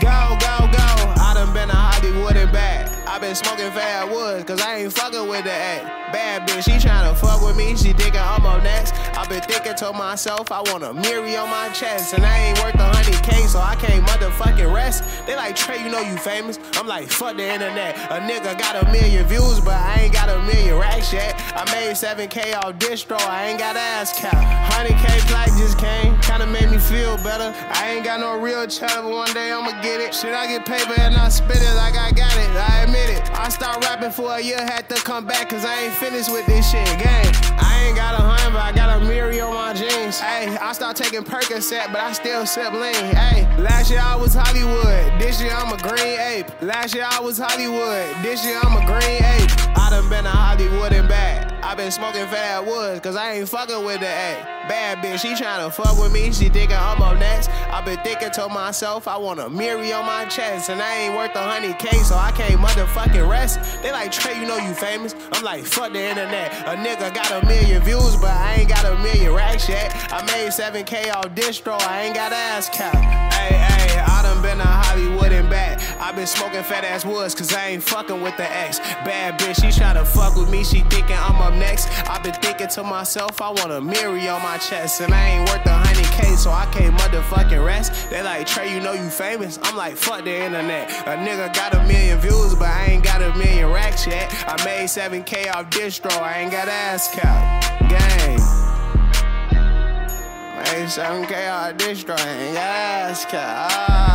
Go, go, go. I done been to Hollywood and back. I been smoking fat woods, cause I ain't fucking with the act. Bad bitch, she tryna fuck with me, she thinking I'm up next. I been thinking to myself, I want Amiri on my chest. And I ain't worth a hundred K, so I can't motherfucking rest. They like, Trey, you know you famous. I'm like, fuck the internet. A nigga got a million views, but I ain't got a million racks yet. I made 7K off distro, I ain't got ass cap. 100K flight just came, better. I ain't got no real cheddar, but one day I'ma get it. Shit, I get paper and I spit it like I got it. I admit it. I stopped rapping for a year, had to come back, cause I ain't finished with this shit. Gang, I ain't got a hundred, but I got Amiri on my jeans. Hey, I stopped taking Percocet, but I still sip lean. Hey, last year I was Hollywood, this year I'm a green ape. Last year I was Hollywood, this year I'm a green ape. I done been to Hollywood and back. I been smoking fat woods, cause I ain't fucking with the act. Bad bitch, she tryna fuck with me, she thinking I'm up next. I been thinking to myself, I want Amiri on my chest, and I ain't worth a hundred K, so I can't motherfucking rest. They like, Trey, you know you famous. I'm like, fuck the internet. A nigga got a million views, but I ain't got a million racks yet. I made 7K off distro, I ain't got ass cap. I been smoking fat ass woods, cause I ain't fucking with the ex. Bad bitch, she tryna fuck with me, she thinking I'm up next. I been thinking to myself, I want Amiri on my chest, and I ain't worth a hundred K, so I can't motherfucking rest. They like, Trey, you know you famous. I'm like, fuck the internet. A nigga got a million views, but I ain't got a million racks yet. I made 7K off distro, I ain't got ass cap. Gang. Made 7K off distro, I ain't got ass cap. Ah.